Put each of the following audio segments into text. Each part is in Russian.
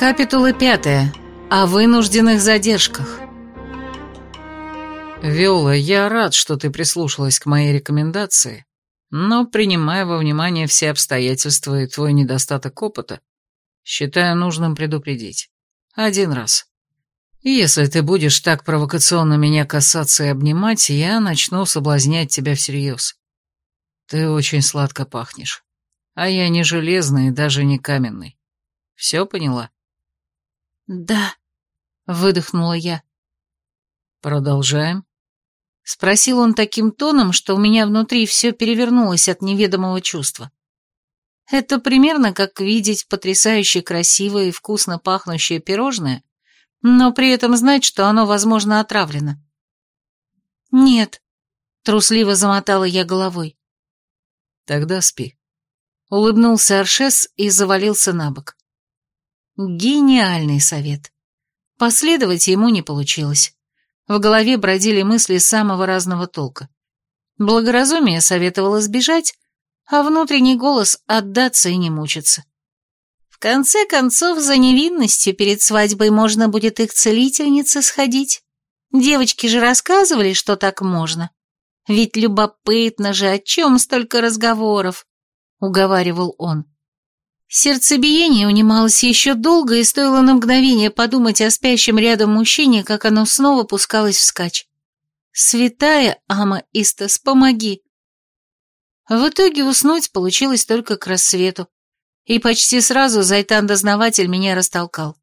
Капитула пятая. О вынужденных задержках. Виола, я рад, что ты прислушалась к моей рекомендации, но, принимая во внимание все обстоятельства и твой недостаток опыта, считаю нужным предупредить. Один раз. Если ты будешь так провокационно меня касаться и обнимать, я начну соблазнять тебя всерьез. Ты очень сладко пахнешь. А я не железный и даже не каменный. Все поняла? «Да», — выдохнула я. «Продолжаем?» Спросил он таким тоном, что у меня внутри все перевернулось от неведомого чувства. Это примерно как видеть потрясающе красивое и вкусно пахнущее пирожное, но при этом знать, что оно, возможно, отравлено. «Нет», — трусливо замотала я головой. «Тогда спи». Улыбнулся Аршес и завалился на бок. Гениальный совет. Последовать ему не получилось. В голове бродили мысли самого разного толка. Благоразумие советовало сбежать, а внутренний голос отдаться и не мучиться. В конце концов, за невинностью перед свадьбой можно будет их целительнице сходить. Девочки же рассказывали, что так можно. Ведь любопытно же, о чем столько разговоров, — уговаривал он. Сердцебиение унималось еще долго, и стоило на мгновение подумать о спящем рядом мужчине, как оно снова пускалось вскачь. «Святая Ама Истас, помоги!» В итоге уснуть получилось только к рассвету, и почти сразу Зайтан-дознаватель меня растолкал.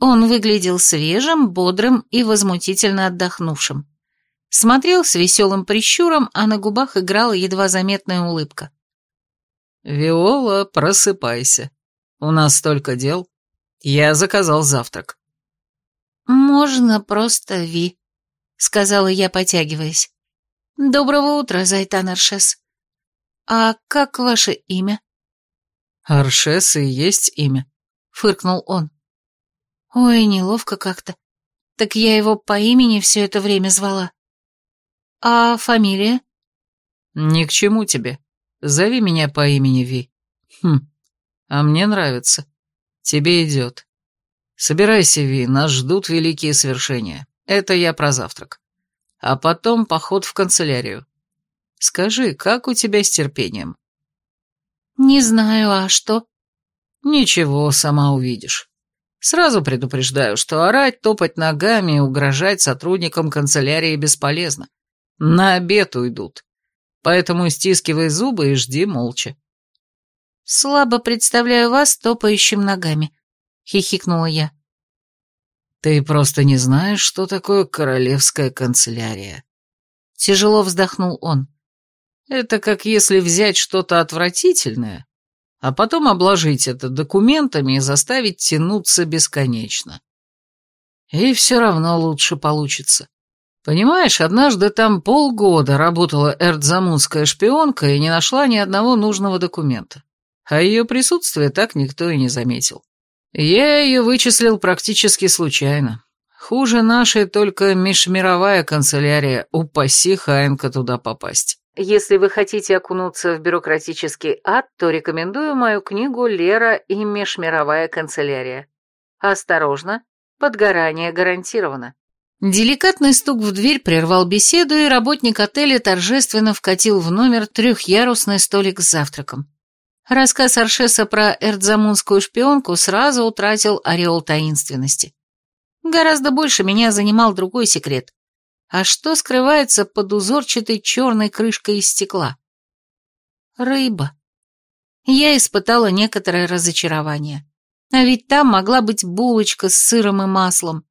Он выглядел свежим, бодрым и возмутительно отдохнувшим. Смотрел с веселым прищуром, а на губах играла едва заметная улыбка. «Виола, просыпайся. У нас столько дел. Я заказал завтрак». «Можно просто Ви», — сказала я, потягиваясь. «Доброго утра, Зайтан Аршес. А как ваше имя?» «Аршес и есть имя», — фыркнул он. «Ой, неловко как-то. Так я его по имени все это время звала. А фамилия?» «Ни к чему тебе. Зови меня по имени Ви. Хм, а мне нравится. Тебе идет. Собирайся, Ви, нас ждут великие свершения. Это я про завтрак. А потом поход в канцелярию. Скажи, как у тебя с терпением? Не знаю, а что? Ничего, сама увидишь. Сразу предупреждаю, что орать, топать ногами и угрожать сотрудникам канцелярии бесполезно. На обед уйдут поэтому стискивай зубы и жди молча». «Слабо представляю вас топающим ногами», — хихикнула я. «Ты просто не знаешь, что такое королевская канцелярия». Тяжело вздохнул он. «Это как если взять что-то отвратительное, а потом обложить это документами и заставить тянуться бесконечно. И все равно лучше получится. Понимаешь, однажды там полгода работала эрдзамунская шпионка и не нашла ни одного нужного документа. А ее присутствие так никто и не заметил. Я ее вычислил практически случайно. Хуже нашей только межмировая канцелярия, упаси Хаенка туда попасть. Если вы хотите окунуться в бюрократический ад, то рекомендую мою книгу «Лера и межмировая канцелярия». Осторожно, подгорание гарантировано. Деликатный стук в дверь прервал беседу, и работник отеля торжественно вкатил в номер трехъярусный столик с завтраком. Рассказ Аршеса про эрдзамунскую шпионку сразу утратил ореол таинственности. Гораздо больше меня занимал другой секрет. А что скрывается под узорчатой черной крышкой из стекла? Рыба. Я испытала некоторое разочарование. А ведь там могла быть булочка с сыром и маслом,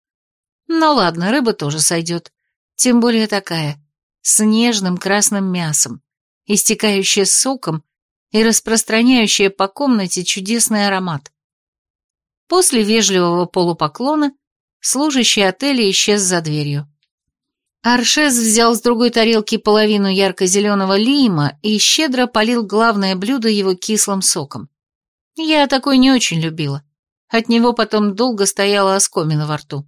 ну ладно, рыба тоже сойдет. Тем более такая, с нежным красным мясом, истекающая соком и распространяющая по комнате чудесный аромат. После вежливого полупоклона служащий отеля исчез за дверью. Аршес взял с другой тарелки половину ярко-зеленого лима и щедро полил главное блюдо его кислым соком. Я такой не очень любила. От него потом долго стояла оскомина во рту.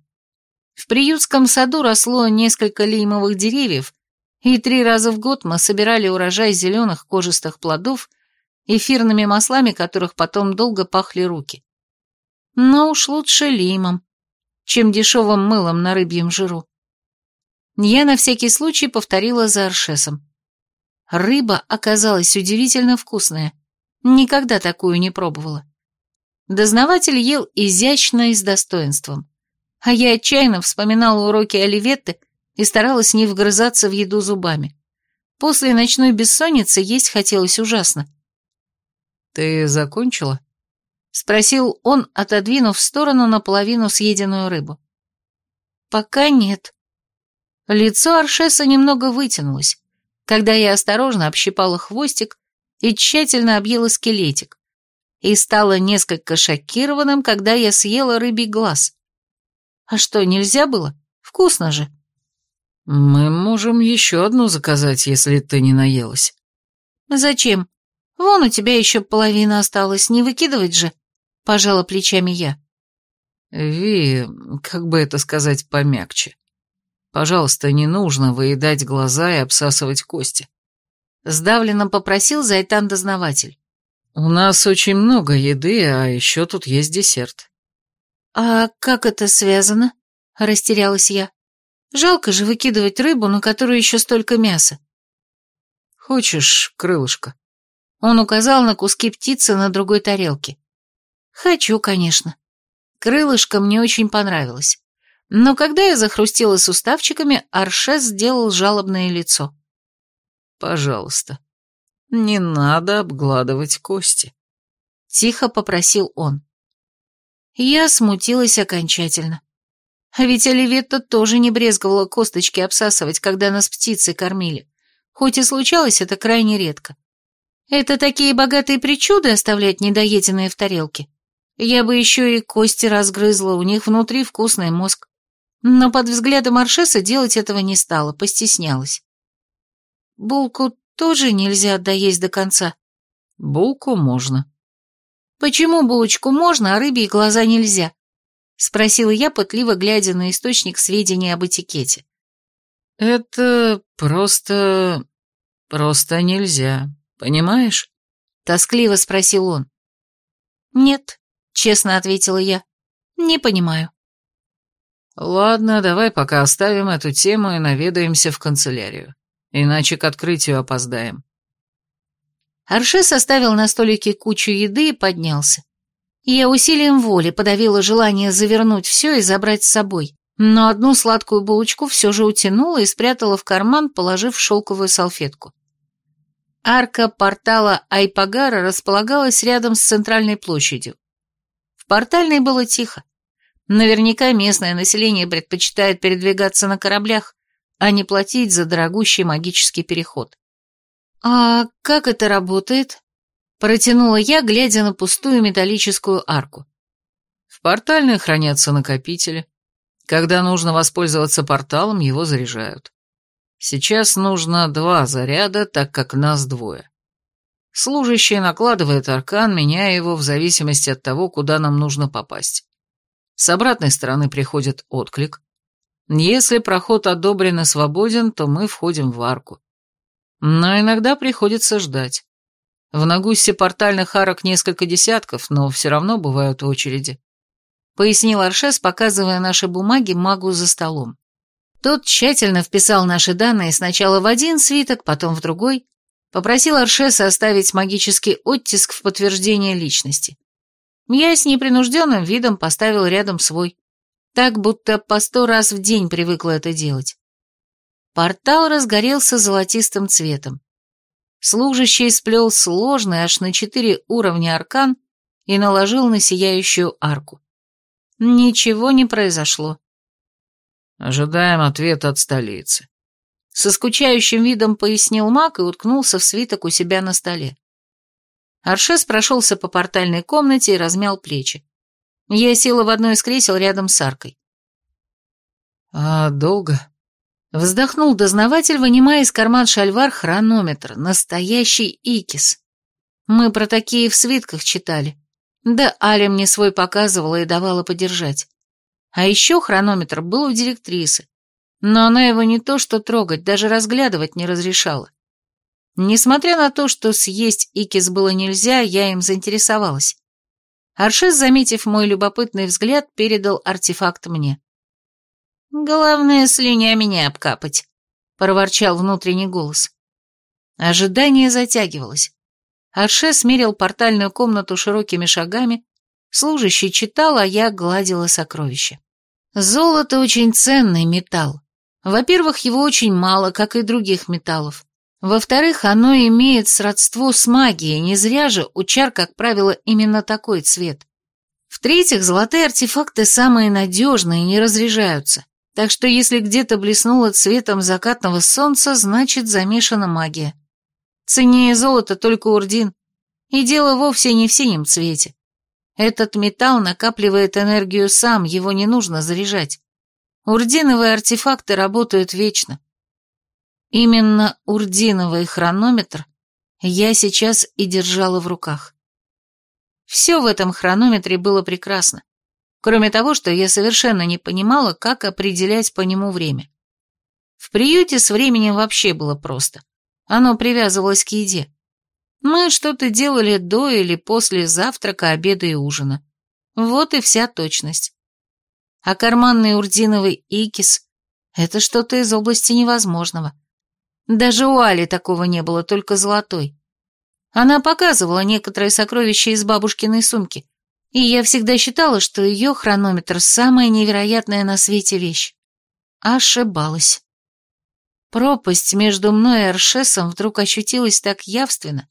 В приютском саду росло несколько лимовых деревьев, и три раза в год мы собирали урожай зеленых кожистых плодов, эфирными маслами которых потом долго пахли руки. Но уж лучше лимом, чем дешевым мылом на рыбьем жиру. Я на всякий случай повторила за Аршесом. Рыба оказалась удивительно вкусная. Никогда такую не пробовала. Дознаватель ел изящно и с достоинством. А я отчаянно вспоминала уроки Оливетты и старалась не вгрызаться в еду зубами. После ночной бессонницы есть хотелось ужасно. «Ты закончила?» — спросил он, отодвинув в сторону наполовину съеденную рыбу. «Пока нет». Лицо Аршеса немного вытянулось, когда я осторожно общипала хвостик и тщательно объела скелетик, и стало несколько шокированным, когда я съела рыбий глаз. А что, нельзя было? Вкусно же. Мы можем еще одну заказать, если ты не наелась. Зачем? Вон у тебя еще половина осталась, не выкидывать же, пожала плечами я. Ви, как бы это сказать помягче. Пожалуйста, не нужно выедать глаза и обсасывать кости. Сдавленно попросил Зайтан-дознаватель. У нас очень много еды, а еще тут есть десерт. А как это связано? Растерялась я. Жалко же выкидывать рыбу, на которую еще столько мяса. Хочешь крылышко? Он указал на куски птицы на другой тарелке. Хочу, конечно. Крылышко мне очень понравилось. Но когда я захрустила суставчиками, Аршес сделал жалобное лицо. «Пожалуйста, не надо обгладывать кости», — тихо попросил он. Я смутилась окончательно. А ведь Оливетта тоже не брезговала косточки обсасывать, когда нас птицы кормили, хоть и случалось это крайне редко. Это такие богатые причуды оставлять недоеденные в тарелке. Я бы еще и кости разгрызла, у них внутри вкусный мозг. Но под взглядом Аршеса делать этого не стала, постеснялась. Булку тоже нельзя доесть до конца. Булку можно. Почему булочку можно, а рыбьи глаза нельзя? Спросила я, пытливо глядя на источник сведений об этикете. Это просто... просто нельзя, понимаешь? Тоскливо спросил он. Нет, честно ответила я. Не понимаю. Ладно, давай пока оставим эту тему и наведаемся в канцелярию. Иначе к открытию опоздаем. Арше составил на столике кучу еды и поднялся. Я усилием воли подавила желание завернуть все и забрать с собой, но одну сладкую булочку все же утянула и спрятала в карман, положив шелковую салфетку. Арка портала Айпагара располагалась рядом с центральной площадью. В портальной было тихо. Наверняка местное население предпочитает передвигаться на кораблях, а не платить за дорогущий магический переход. «А как это работает?» Протянула я, глядя на пустую металлическую арку. В портальной хранятся накопители. Когда нужно воспользоваться порталом, его заряжают. Сейчас нужно два заряда, так как нас двое. Служащий накладывает аркан, меняя его в зависимости от того, куда нам нужно попасть. С обратной стороны приходит отклик. Если проход одобрен и свободен, то мы входим в арку. Но иногда приходится ждать. В Нагуссе портальных арок несколько десятков, но все равно бывают очереди. Пояснил Аршес, показывая наши бумаги магу за столом. Тот тщательно вписал наши данные сначала в один свиток, потом в другой, попросил Аршеса оставить магический оттиск в подтверждение личности. Я с непринужденным видом поставил рядом свой, так будто по сто раз в день привыкла это делать. Портал разгорелся золотистым цветом. Служащий сплел сложный аж на четыре уровня аркан и наложил на сияющую арку. Ничего не произошло. Ожидаем ответа от столицы. Со скучающим видом пояснил маг и уткнулся в свиток у себя на столе. Аршес прошелся по портальной комнате и размял плечи. Я села в одно из кресел рядом с аркой. «А долго?» Вздохнул дознаватель, вынимая из карман шальвар хронометр, настоящий Икис. Мы про такие в свитках читали. Да Аля мне свой показывала и давала подержать. А еще хронометр был у директрисы, но она его не то что трогать, даже разглядывать не разрешала. Несмотря на то, что съесть икис было нельзя, я им заинтересовалась. Аршес, заметив мой любопытный взгляд, передал артефакт мне. «Главное, слюнями не обкапать», — проворчал внутренний голос. Ожидание затягивалось. Аршес мерил портальную комнату широкими шагами, служащий читал, а я гладила сокровища. Золото очень ценный металл. Во-первых, его очень мало, как и других металлов. Во-вторых, оно имеет сродство с магией, не зря же у чар, как правило, именно такой цвет. В-третьих, золотые артефакты самые надежные не разряжаются, так что если где-то блеснуло цветом закатного солнца, значит замешана магия. Ценнее золота только урдин, и дело вовсе не в синем цвете. Этот металл накапливает энергию сам, его не нужно заряжать. Урдиновые артефакты работают вечно. Именно урдиновый хронометр я сейчас и держала в руках. Все в этом хронометре было прекрасно, кроме того, что я совершенно не понимала, как определять по нему время. В приюте с временем вообще было просто. Оно привязывалось к еде. Мы что-то делали до или после завтрака, обеда и ужина. Вот и вся точность. А карманный урдиновый икис — это что-то из области невозможного. Даже у Али такого не было, только золотой. Она показывала некоторые сокровища из бабушкиной сумки, и я всегда считала, что ее хронометр – самая невероятная на свете вещь. Ошибалась. Пропасть между мной и Аршесом вдруг ощутилась так явственно,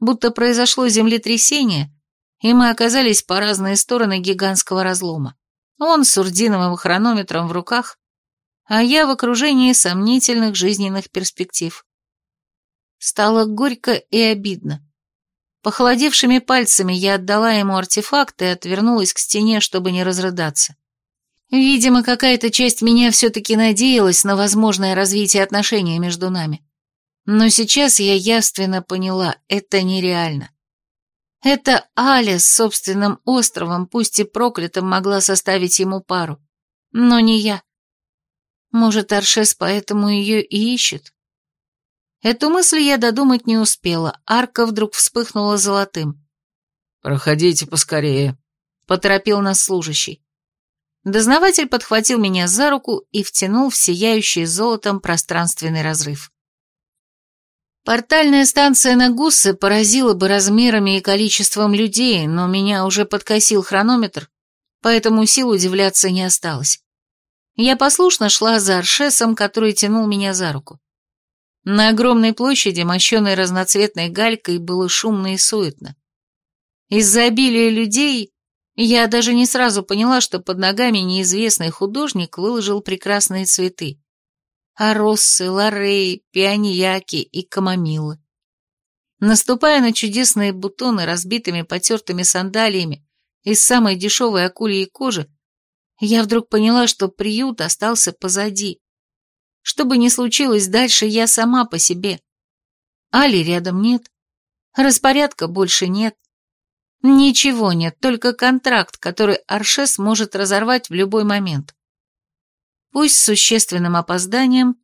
будто произошло землетрясение, и мы оказались по разные стороны гигантского разлома. Он с урдиновым хронометром в руках, а я в окружении сомнительных жизненных перспектив. Стало горько и обидно. Похолодевшими пальцами я отдала ему артефакт и отвернулась к стене, чтобы не разрыдаться. Видимо, какая-то часть меня все-таки надеялась на возможное развитие отношений между нами. Но сейчас я явственно поняла, это нереально. Это Аля с собственным островом, пусть и проклятым, могла составить ему пару. Но не я. Может, Аршес поэтому ее и ищет? Эту мысль я додумать не успела, арка вдруг вспыхнула золотым. «Проходите поскорее», — поторопил нас служащий. Дознаватель подхватил меня за руку и втянул в сияющий золотом пространственный разрыв. Портальная станция на Гуссе поразила бы размерами и количеством людей, но меня уже подкосил хронометр, поэтому сил удивляться не осталось. Я послушно шла за Аршесом, который тянул меня за руку. На огромной площади, мощенной разноцветной галькой, было шумно и суетно. Из-за обилия людей я даже не сразу поняла, что под ногами неизвестный художник выложил прекрасные цветы. Ароссы, лореи, пианьяки и камомилы. Наступая на чудесные бутоны разбитыми потертыми сандалиями из самой дешевой акульей кожи, я вдруг поняла, что приют остался позади. Что бы ни случилось дальше, я сама по себе. Али рядом нет. Распорядка больше нет. Ничего нет, только контракт, который Аршес может разорвать в любой момент. Пусть с существенным опозданием,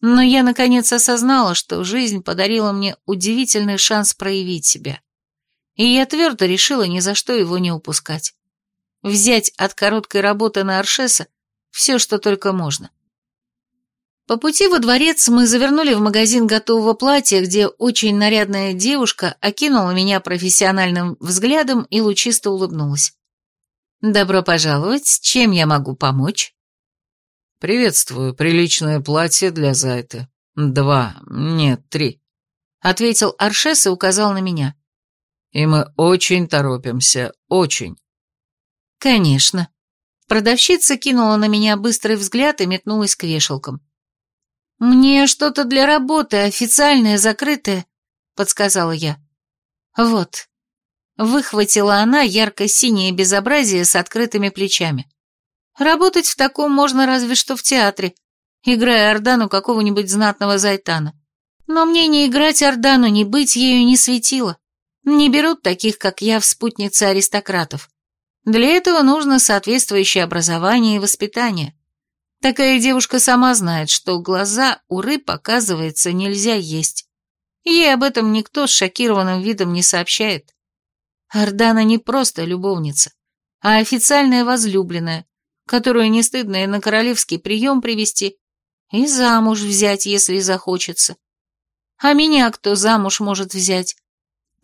но я наконец осознала, что жизнь подарила мне удивительный шанс проявить себя. И я твердо решила ни за что его не упускать взять от короткой работы на Аршеса все, что только можно. По пути во дворец мы завернули в магазин готового платья, где очень нарядная девушка окинула меня профессиональным взглядом и лучисто улыбнулась. «Добро пожаловать, чем я могу помочь?» «Приветствую, приличное платье для Зайты. Два, нет, три», — ответил Аршес и указал на меня. «И мы очень торопимся, очень». «Конечно». Продавщица кинула на меня быстрый взгляд и метнулась к вешалкам. «Мне что-то для работы, официальное, закрытое», — подсказала я. «Вот». Выхватила она ярко-синее безобразие с открытыми плечами. «Работать в таком можно разве что в театре, играя Ордану какого-нибудь знатного зайтана. Но мне не играть Ордану, не быть ею не светило. Не берут таких, как я, в спутницы аристократов. Для этого нужно соответствующее образование и воспитание. Такая девушка сама знает, что глаза у рыб, оказывается, нельзя есть. Ей об этом никто с шокированным видом не сообщает. Ардана не просто любовница, а официальная возлюбленная, которую не стыдно и на королевский прием привести, и замуж взять, если захочется. А меня кто замуж может взять?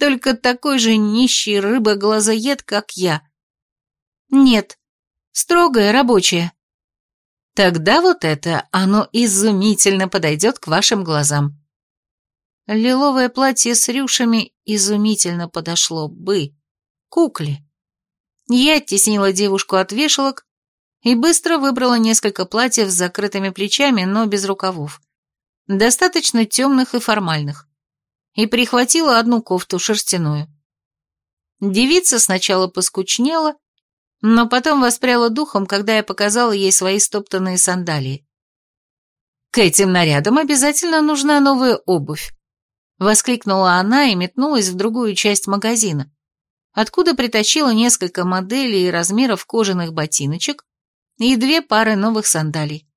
Только такой же нищий рыба-глазоед, как я. Нет, строгая рабочая. Тогда вот это, оно изумительно подойдет к вашим глазам. Лиловое платье с рюшами изумительно подошло бы. Кукле. Я оттеснила девушку от вешалок и быстро выбрала несколько платьев с закрытыми плечами, но без рукавов. Достаточно темных и формальных. И прихватила одну кофту шерстяную. Девица сначала поскучнела, но потом воспряла духом, когда я показала ей свои стоптанные сандалии. «К этим нарядам обязательно нужна новая обувь», — воскликнула она и метнулась в другую часть магазина, откуда притащила несколько моделей и размеров кожаных ботиночек и две пары новых сандалий.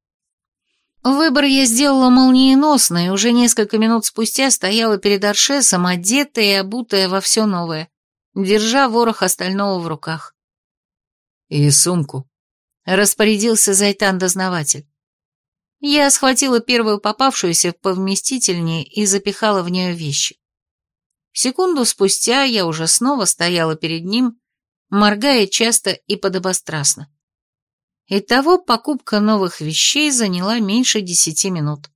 Выбор я сделала молниеносно, и уже несколько минут спустя стояла перед Аршесом, одетая и обутая во все новое, держа ворох остального в руках. «И сумку», — распорядился Зайтан-дознаватель. Я схватила первую попавшуюся повместительнее и запихала в нее вещи. Секунду спустя я уже снова стояла перед ним, моргая часто и подобострастно. Итого покупка новых вещей заняла меньше десяти минут.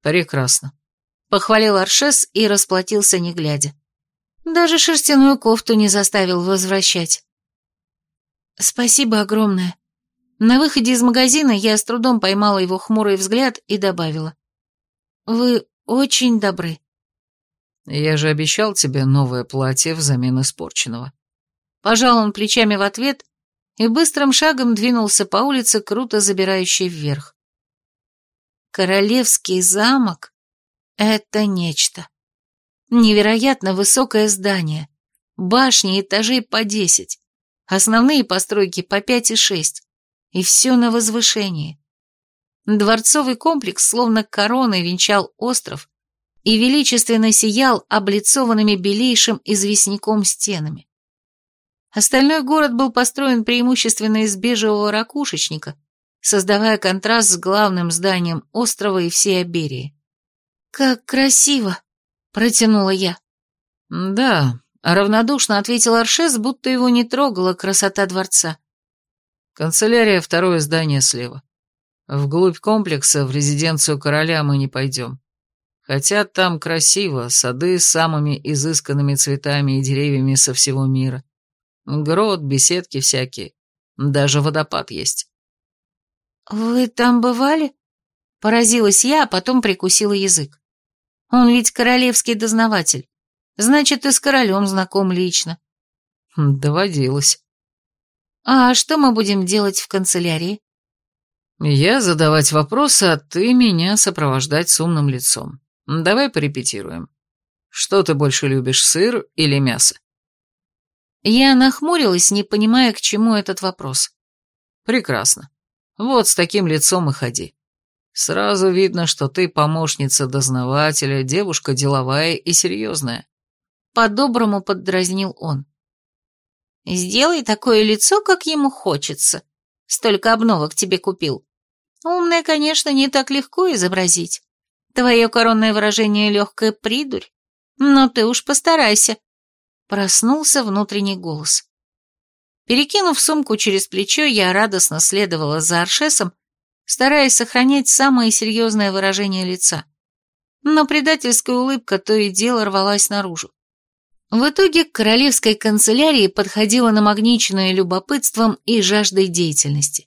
«Прекрасно», — похвалил Аршес и расплатился не глядя. Даже шерстяную кофту не заставил возвращать. «Спасибо огромное». На выходе из магазина я с трудом поймала его хмурый взгляд и добавила. «Вы очень добры». «Я же обещал тебе новое платье взамен испорченного». Пожал он плечами в ответ и быстрым шагом двинулся по улице, круто забирающей вверх. Королевский замок — это нечто. Невероятно высокое здание, башни этажей по десять, основные постройки по пять и шесть, и все на возвышении. Дворцовый комплекс словно короной венчал остров и величественно сиял облицованными белейшим известняком стенами. Остальной город был построен преимущественно из бежевого ракушечника, создавая контраст с главным зданием острова и всей Аберии. «Как красиво!» — протянула я. «Да», — равнодушно ответил Аршес, будто его не трогала красота дворца. «Канцелярия — второе здание слева. Вглубь комплекса, в резиденцию короля мы не пойдем. Хотя там красиво, сады с самыми изысканными цветами и деревьями со всего мира. Грот, беседки всякие. Даже водопад есть. «Вы там бывали?» Поразилась я, а потом прикусила язык. «Он ведь королевский дознаватель. Значит, и с королем знаком лично». «Доводилось». «А что мы будем делать в канцелярии?» «Я задавать вопросы, а ты меня сопровождать с умным лицом. Давай порепетируем. Что ты больше любишь, сыр или мясо?» Я нахмурилась, не понимая, к чему этот вопрос. «Прекрасно. Вот с таким лицом и ходи. Сразу видно, что ты помощница дознавателя, девушка деловая и серьезная». По-доброму поддразнил он. «Сделай такое лицо, как ему хочется. Столько обновок тебе купил. Умное, конечно, не так легко изобразить. Твое коронное выражение легкая придурь. Но ты уж постарайся, Проснулся внутренний голос. Перекинув сумку через плечо, я радостно следовала за Аршесом, стараясь сохранять самое серьезное выражение лица. Но предательская улыбка то и дело рвалась наружу. В итоге к королевской канцелярии подходила намагниченная любопытством и жаждой деятельности.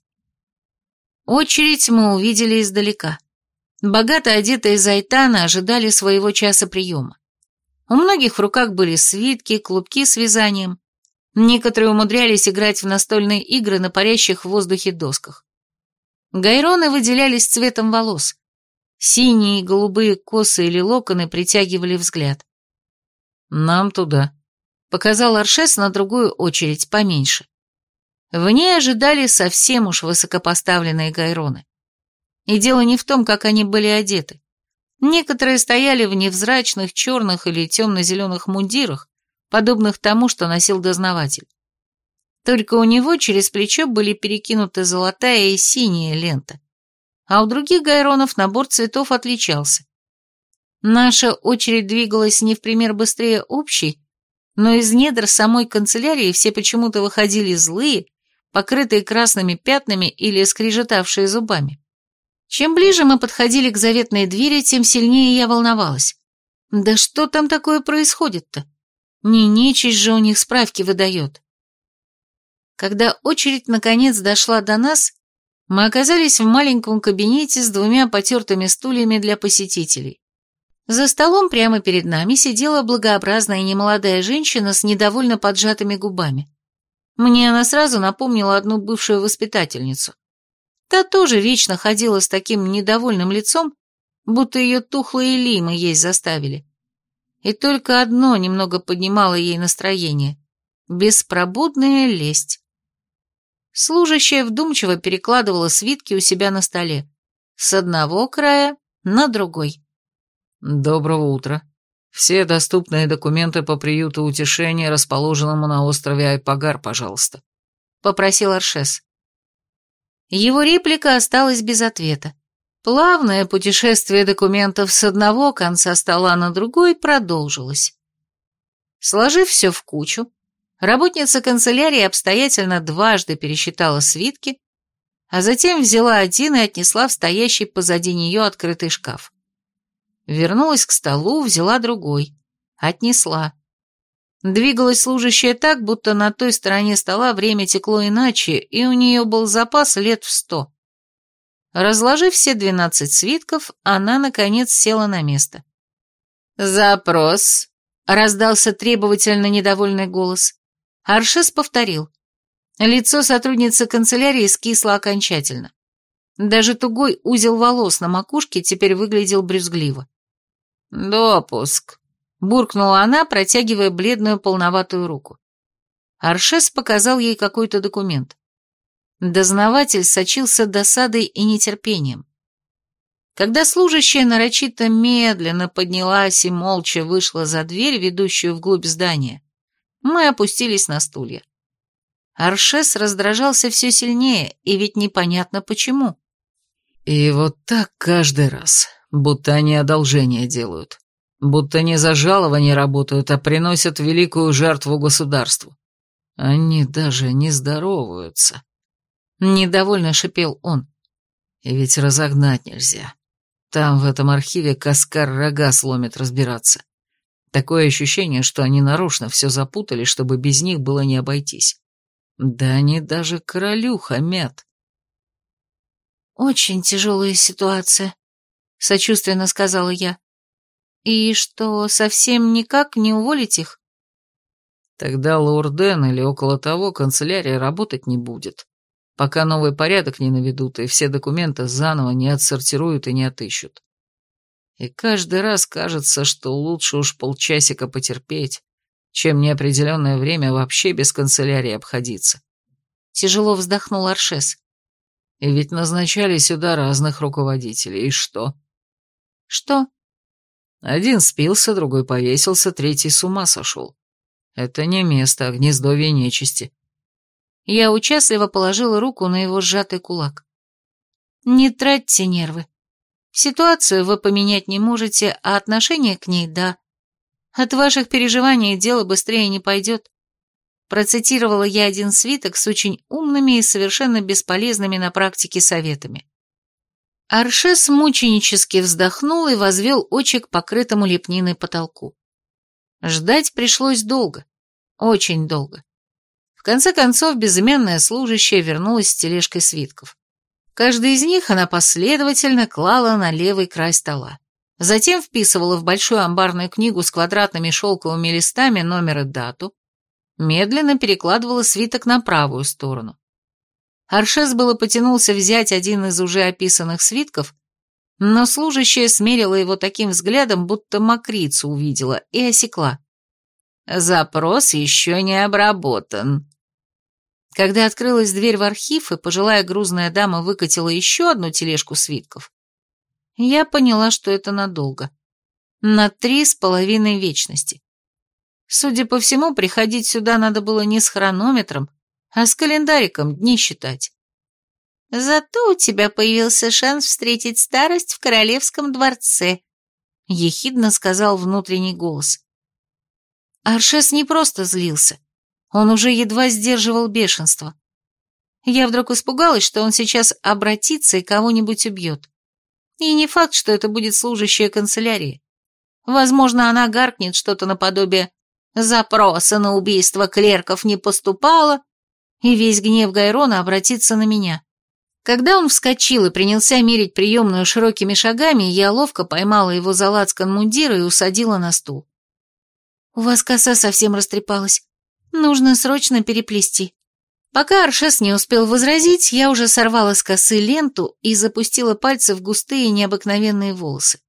Очередь мы увидели издалека. Богато одетые зайтаны ожидали своего часа приема. У многих в руках были свитки, клубки с вязанием. Некоторые умудрялись играть в настольные игры на парящих в воздухе досках. Гайроны выделялись цветом волос. Синие и голубые косы или локоны притягивали взгляд. «Нам туда», — показал Аршес на другую очередь, поменьше. В ней ожидали совсем уж высокопоставленные гайроны. И дело не в том, как они были одеты. Некоторые стояли в невзрачных черных или темно-зеленых мундирах, подобных тому, что носил дознаватель. Только у него через плечо были перекинуты золотая и синяя лента, а у других гайронов набор цветов отличался. Наша очередь двигалась не в пример быстрее общей, но из недр самой канцелярии все почему-то выходили злые, покрытые красными пятнами или скрежетавшие зубами. Чем ближе мы подходили к заветной двери, тем сильнее я волновалась. Да что там такое происходит-то? Не нечисть же у них справки выдает. Когда очередь наконец дошла до нас, мы оказались в маленьком кабинете с двумя потертыми стульями для посетителей. За столом прямо перед нами сидела благообразная немолодая женщина с недовольно поджатыми губами. Мне она сразу напомнила одну бывшую воспитательницу. Та тоже вечно ходила с таким недовольным лицом, будто ее тухлые лимы есть заставили. И только одно немного поднимало ей настроение — беспробудная лесть. Служащая вдумчиво перекладывала свитки у себя на столе, с одного края на другой. «Доброго утра. Все доступные документы по приюту утешения, расположенному на острове Айпагар, пожалуйста», — попросил Аршес. Его реплика осталась без ответа. Плавное путешествие документов с одного конца стола на другой продолжилось. Сложив все в кучу, работница канцелярии обстоятельно дважды пересчитала свитки, а затем взяла один и отнесла в стоящий позади нее открытый шкаф. Вернулась к столу, взяла другой. Отнесла. Двигалась служащая так, будто на той стороне стола время текло иначе, и у нее был запас лет в сто. Разложив все двенадцать свитков, она, наконец, села на место. «Запрос», — раздался требовательно недовольный голос. Аршес повторил. Лицо сотрудницы канцелярии скисло окончательно. Даже тугой узел волос на макушке теперь выглядел брюзгливо. «Допуск», — буркнула она, протягивая бледную полноватую руку. Аршес показал ей какой-то документ. Дознаватель сочился досадой и нетерпением. Когда служащая нарочито медленно поднялась и молча вышла за дверь, ведущую вглубь здания, мы опустились на стулья. Аршес раздражался все сильнее, и ведь непонятно почему. «И вот так каждый раз», будто они одолжение делают, будто не за жалование работают, а приносят великую жертву государству. Они даже не здороваются. Недовольно шипел он. И ведь разогнать нельзя. Там, в этом архиве, Каскар рога сломит разбираться. Такое ощущение, что они нарочно все запутали, чтобы без них было не обойтись. Да они даже королю хамят. «Очень тяжелая ситуация», сочувственно сказала я. «И что, совсем никак не уволить их?» «Тогда Лаурден или около того канцелярия работать не будет, пока новый порядок не наведут и все документы заново не отсортируют и не отыщут. И каждый раз кажется, что лучше уж полчасика потерпеть, чем неопределенное время вообще без канцелярии обходиться». Тяжело вздохнул Аршес. И ведь назначали сюда разных руководителей, и что? «Что?» Один спился, другой повесился, третий с ума сошел. Это не место, а гнездовье нечисти. Я участливо положила руку на его сжатый кулак. «Не тратьте нервы. Ситуацию вы поменять не можете, а отношение к ней — да. От ваших переживаний дело быстрее не пойдет». Процитировала я один свиток с очень умными и совершенно бесполезными на практике советами. Аршес мученически вздохнул и возвел очи к покрытому лепниной потолку. Ждать пришлось долго, очень долго. В конце концов, безымянная служащая вернулась с тележкой свитков. Каждый из них она последовательно клала на левый край стола. Затем вписывала в большую амбарную книгу с квадратными шелковыми листами номер и дату, медленно перекладывала свиток на правую сторону. Аршес было потянулся взять один из уже описанных свитков, но служащая смерила его таким взглядом, будто мокрицу увидела, и осекла. «Запрос еще не обработан». Когда открылась дверь в архив, и пожилая грузная дама выкатила еще одну тележку свитков, я поняла, что это надолго. На три с половиной вечности. Судя по всему, приходить сюда надо было не с хронометром, а с календариком дни считать. Зато у тебя появился шанс встретить старость в королевском дворце, ехидно сказал внутренний голос. Аршес не просто злился, он уже едва сдерживал бешенство. Я вдруг испугалась, что он сейчас обратится и кого-нибудь убьет. И не факт, что это будет служащая канцелярии. Возможно, она гаркнет что-то наподобие «запроса на убийство клерков не поступало», и весь гнев Гайрона обратится на меня. Когда он вскочил и принялся мерить приемную широкими шагами, я ловко поймала его за лацкан мундира и усадила на стул. «У вас коса совсем растрепалась. Нужно срочно переплести». Пока Аршес не успел возразить, я уже сорвала с косы ленту и запустила пальцы в густые необыкновенные волосы.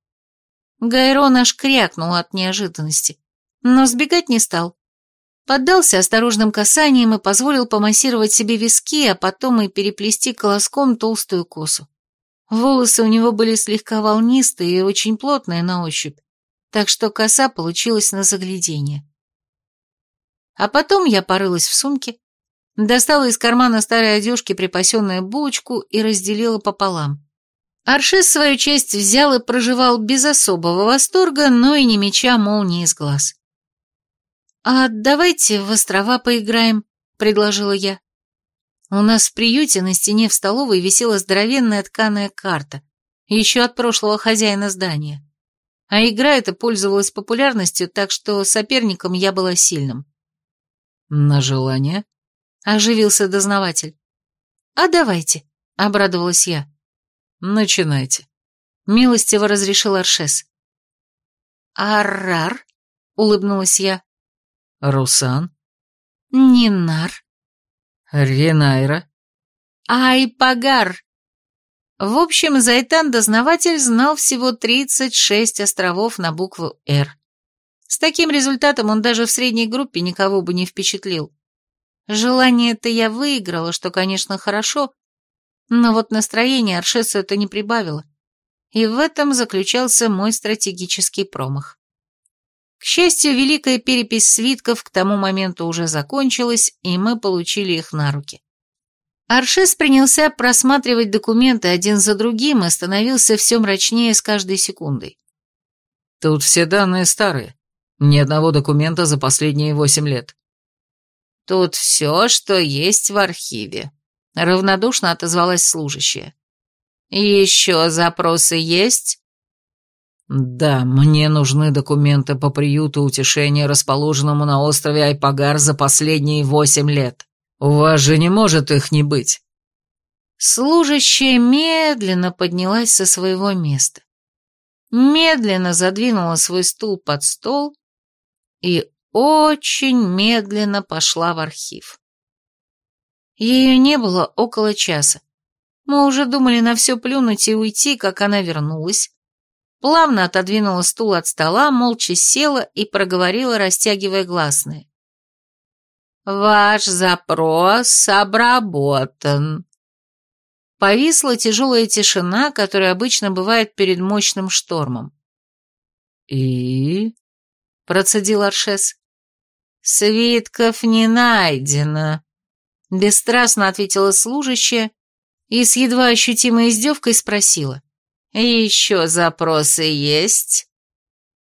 Гайрон аж крякнул от неожиданности, но сбегать не стал. Поддался осторожным касанием и позволил помассировать себе виски, а потом и переплести колоском толстую косу. Волосы у него были слегка волнистые и очень плотные на ощупь, так что коса получилась на загляденье. А потом я порылась в сумке, достала из кармана старой одежки припасенную булочку и разделила пополам. Аршес свою честь взял и проживал без особого восторга, но и не меча молнии из глаз. «А давайте в острова поиграем», — предложила я. У нас в приюте на стене в столовой висела здоровенная тканая карта, еще от прошлого хозяина здания. А игра эта пользовалась популярностью, так что соперником я была сильным. «На желание?» — оживился дознаватель. «А давайте», — обрадовалась я. «Начинайте», — милостиво разрешил Аршес. «Аррар?» — улыбнулась я. «Русан?» «Нинар?» «Ренайра?» «Айпагар!» В общем, Зайтан-дознаватель знал всего 36 островов на букву «Р». С таким результатом он даже в средней группе никого бы не впечатлил. Желание-то я выиграла, что, конечно, хорошо, но вот настроение Аршесу это не прибавило. И в этом заключался мой стратегический промах. К счастью, великая перепись свитков к тому моменту уже закончилась, и мы получили их на руки. Аршес принялся просматривать документы один за другим и становился все мрачнее с каждой секундой. «Тут все данные старые. Ни одного документа за последние восемь лет. «Тут все, что есть в архиве», — равнодушно отозвалась служащая. «Еще запросы есть?» «Да, мне нужны документы по приюту утешения, расположенному на острове Айпагар за последние восемь лет. У вас же не может их не быть». Служащая медленно поднялась со своего места, медленно задвинула свой стул под стол и очень медленно пошла в архив. Ее не было около часа. Мы уже думали на все плюнуть и уйти, как она вернулась. Плавно отодвинула стул от стола, молча села и проговорила, растягивая гласные. «Ваш запрос обработан». Повисла тяжелая тишина, которая обычно бывает перед мощным штормом. «И?» — процедил Аршес. «Свитков не найдено», — бесстрастно ответила служащая и с едва ощутимой издевкой спросила. «Еще запросы есть?»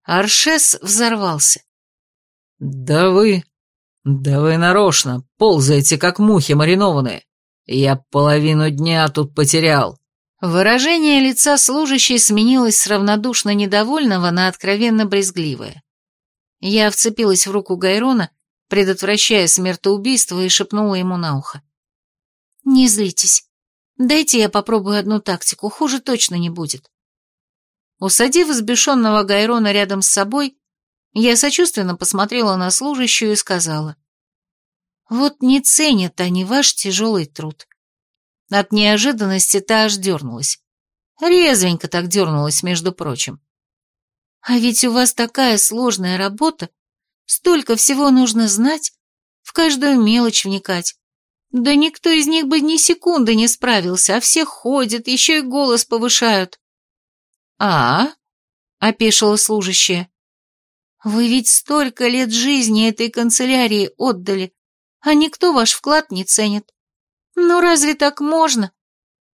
Аршес взорвался. «Да вы... да вы нарочно ползаете, как мухи маринованные. Я половину дня тут потерял». Выражение лица служащей сменилось с равнодушно недовольного на откровенно брезгливое. Я вцепилась в руку Гайрона, предотвращая смертоубийство, и шепнула ему на ухо. «Не злитесь. Дайте я попробую одну тактику, хуже точно не будет». Усадив взбешенного Гайрона рядом с собой, я сочувственно посмотрела на служащую и сказала. «Вот не ценят они ваш тяжелый труд». От неожиданности та аж дернулась. Резвенько так дернулась, между прочим. А ведь у вас такая сложная работа, столько всего нужно знать, в каждую мелочь вникать. Да никто из них бы ни секунды не справился, а все ходят, еще и голос повышают. А? — опешила служащая. Вы ведь столько лет жизни этой канцелярии отдали, а никто ваш вклад не ценит. Ну разве так можно?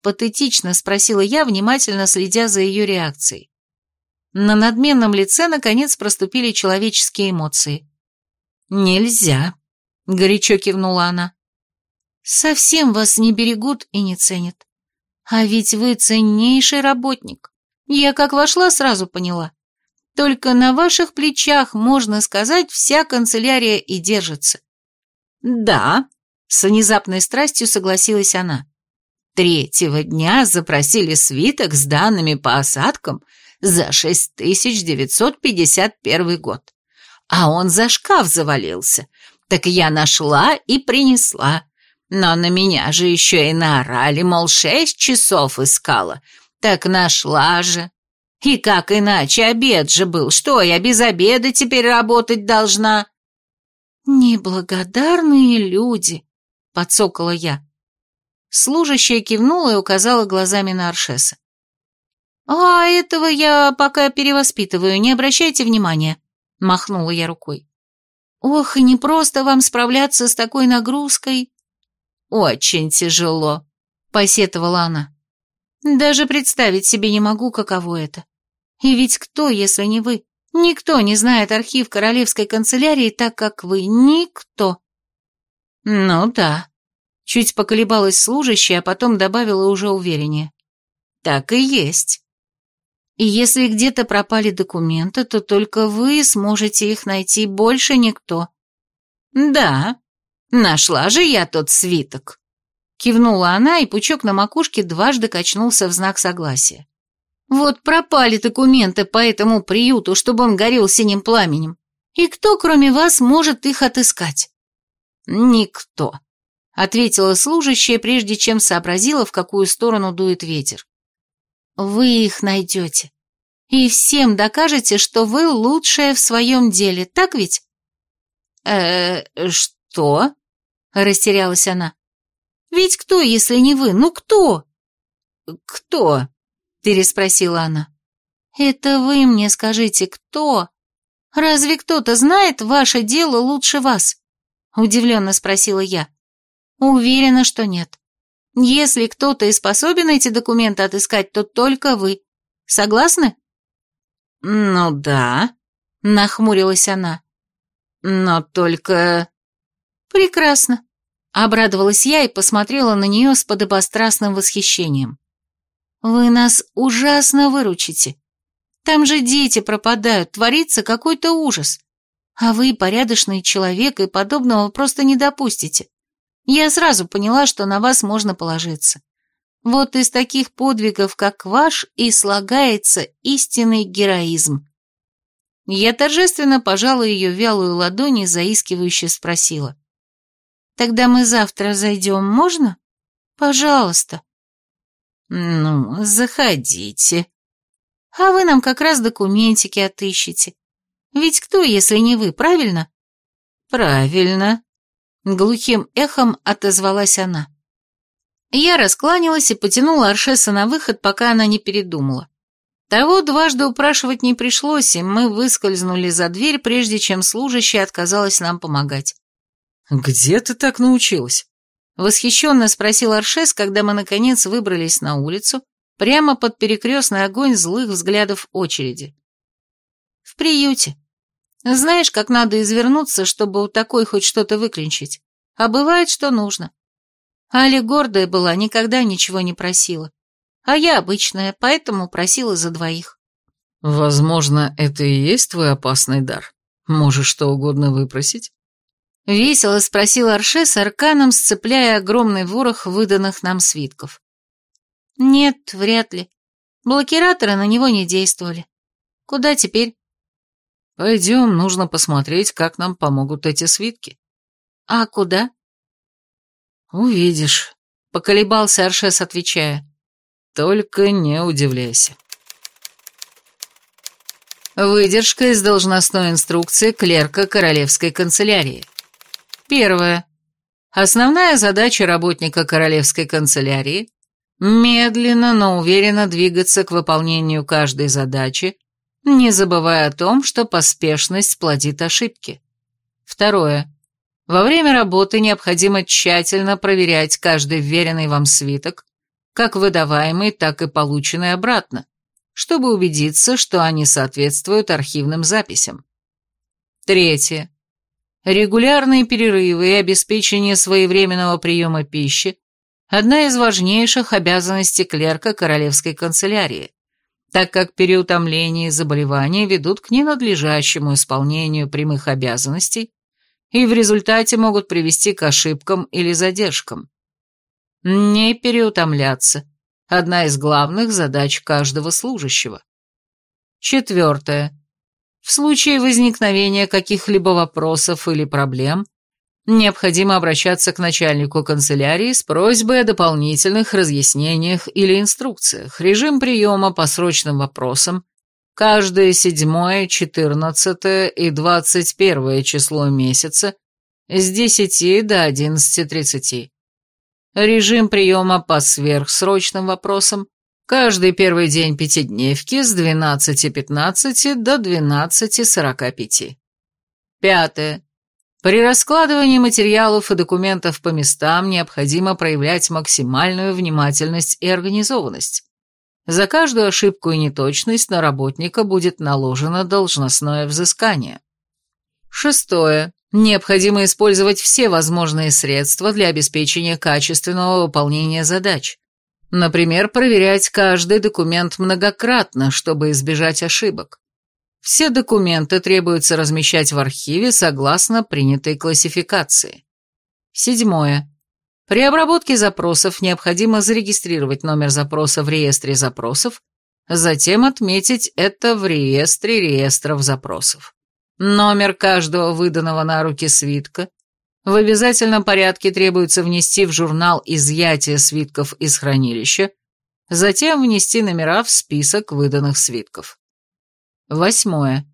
Патетично спросила я, внимательно следя за ее реакцией. На надменном лице, наконец, проступили человеческие эмоции. «Нельзя», — горячо кивнула она. «Совсем вас не берегут и не ценят. А ведь вы ценнейший работник. Я как вошла, сразу поняла. Только на ваших плечах, можно сказать, вся канцелярия и держится. Да, с внезапной страстью согласилась она. Третьего дня запросили свиток с данными по осадкам за 6951 год. А он за шкаф завалился. Так я нашла и принесла. Но на меня же еще и наорали, мол, шесть часов искала. Так нашла же. И как иначе, обед же был. Что, я без обеда теперь работать должна?» «Неблагодарные люди», — подсокала я. Служащая кивнула и указала глазами на Аршеса. «А этого я пока перевоспитываю, не обращайте внимания», — махнула я рукой. «Ох, и не просто вам справляться с такой нагрузкой». «Очень тяжело», — посетовала она. «Даже представить себе не могу, каково это. И ведь кто, если не вы? Никто не знает архив королевской канцелярии так, как вы. Никто. Ну да. Чуть поколебалась служащая, а потом добавила уже увереннее. Так и есть. И если где-то пропали документы, то только вы сможете их найти, больше никто. Да, нашла же я тот свиток. Кивнула она, и пучок на макушке дважды качнулся в знак согласия. Вот пропали документы по этому приюту, чтобы он горел синим пламенем. И кто, кроме вас, может их отыскать? Никто, ответила служащая, прежде чем сообразила, в какую сторону дует ветер. Вы их найдете. И всем докажете, что вы лучшая в своем деле, так ведь? э что? Растерялась она. Ведь кто, если не вы? Ну кто? Кто? переспросила она. «Это вы мне скажите, кто? Разве кто-то знает ваше дело лучше вас?» Удивленно спросила я. Уверена, что нет. Если кто-то и способен эти документы отыскать, то только вы. Согласны? Ну да, нахмурилась она. Но только... Прекрасно. Обрадовалась я и посмотрела на нее с подобострастным восхищением. Вы нас ужасно выручите. Там же дети пропадают, творится какой-то ужас. А вы порядочный человек и подобного просто не допустите. Я сразу поняла, что на вас можно положиться. Вот из таких подвигов, как ваш, и слагается истинный героизм. Я торжественно пожала ее вялую ладонь и заискивающе спросила. «Тогда мы завтра зайдем, можно? Пожалуйста». «Ну, заходите». «А вы нам как раз документики отыщете. Ведь кто, если не вы, правильно?» «Правильно», — глухим эхом отозвалась она. Я раскланялась и потянула Аршеса на выход, пока она не передумала. Того дважды упрашивать не пришлось, и мы выскользнули за дверь, прежде чем служащая отказалась нам помогать. «Где ты так научилась?» Восхищенно спросил Аршес, когда мы, наконец, выбрались на улицу, прямо под перекрестный огонь злых взглядов очереди. «В приюте. Знаешь, как надо извернуться, чтобы у такой хоть что-то выклинчить. А бывает, что нужно. Али гордая была, никогда ничего не просила. А я обычная, поэтому просила за двоих». «Возможно, это и есть твой опасный дар. Можешь что угодно выпросить?» Весело спросил Арше с арканом, сцепляя огромный ворох выданных нам свитков. Нет, вряд ли. Блокираторы на него не действовали. Куда теперь? Пойдем, нужно посмотреть, как нам помогут эти свитки. А куда? Увидишь, поколебался Аршес, отвечая. Только не удивляйся. Выдержка из должностной инструкции клерка Королевской канцелярии. Первое. Основная задача работника Королевской канцелярии – медленно, но уверенно двигаться к выполнению каждой задачи, не забывая о том, что поспешность плодит ошибки. Второе. Во время работы необходимо тщательно проверять каждый вверенный вам свиток, как выдаваемый, так и полученный обратно, чтобы убедиться, что они соответствуют архивным записям. Третье. Регулярные перерывы и обеспечение своевременного приема пищи – одна из важнейших обязанностей клерка королевской канцелярии, так как переутомление и заболевания ведут к ненадлежащему исполнению прямых обязанностей и в результате могут привести к ошибкам или задержкам. Не переутомляться – одна из главных задач каждого служащего. Четвертое. В случае возникновения каких-либо вопросов или проблем, необходимо обращаться к начальнику канцелярии с просьбой о дополнительных разъяснениях или инструкциях, режим приема по срочным вопросам, каждое седьмое, четырнадцатое и двадцать первое число месяца с десяти до одиннадцати тридцати. Режим приема по сверхсрочным вопросам каждый первый день пятидневки с 12.15 до 12.45. Пятое. При раскладывании материалов и документов по местам необходимо проявлять максимальную внимательность и организованность. За каждую ошибку и неточность на работника будет наложено должностное взыскание. Шестое. Необходимо использовать все возможные средства для обеспечения качественного выполнения задач. Например, проверять каждый документ многократно, чтобы избежать ошибок. Все документы требуется размещать в архиве согласно принятой классификации. Седьмое. При обработке запросов необходимо зарегистрировать номер запроса в реестре запросов, затем отметить это в реестре реестров запросов номер каждого выданного на руки свитка, в обязательном порядке требуется внести в журнал изъятия свитков из хранилища, затем внести номера в список выданных свитков. Восьмое.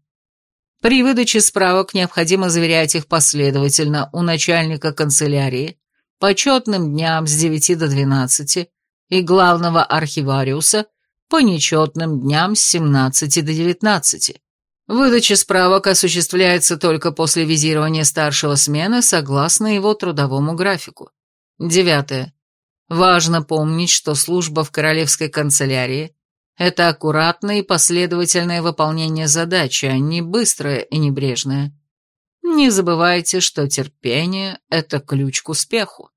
При выдаче справок необходимо заверять их последовательно у начальника канцелярии, почетным дням с 9 до 12 и главного архивариуса по нечетным дням с 17 до 19. Выдача справок осуществляется только после визирования старшего смены согласно его трудовому графику. Девятое. Важно помнить, что служба в королевской канцелярии – это аккуратное и последовательное выполнение задачи, а не быстрое и небрежное. Не забывайте, что терпение – это ключ к успеху.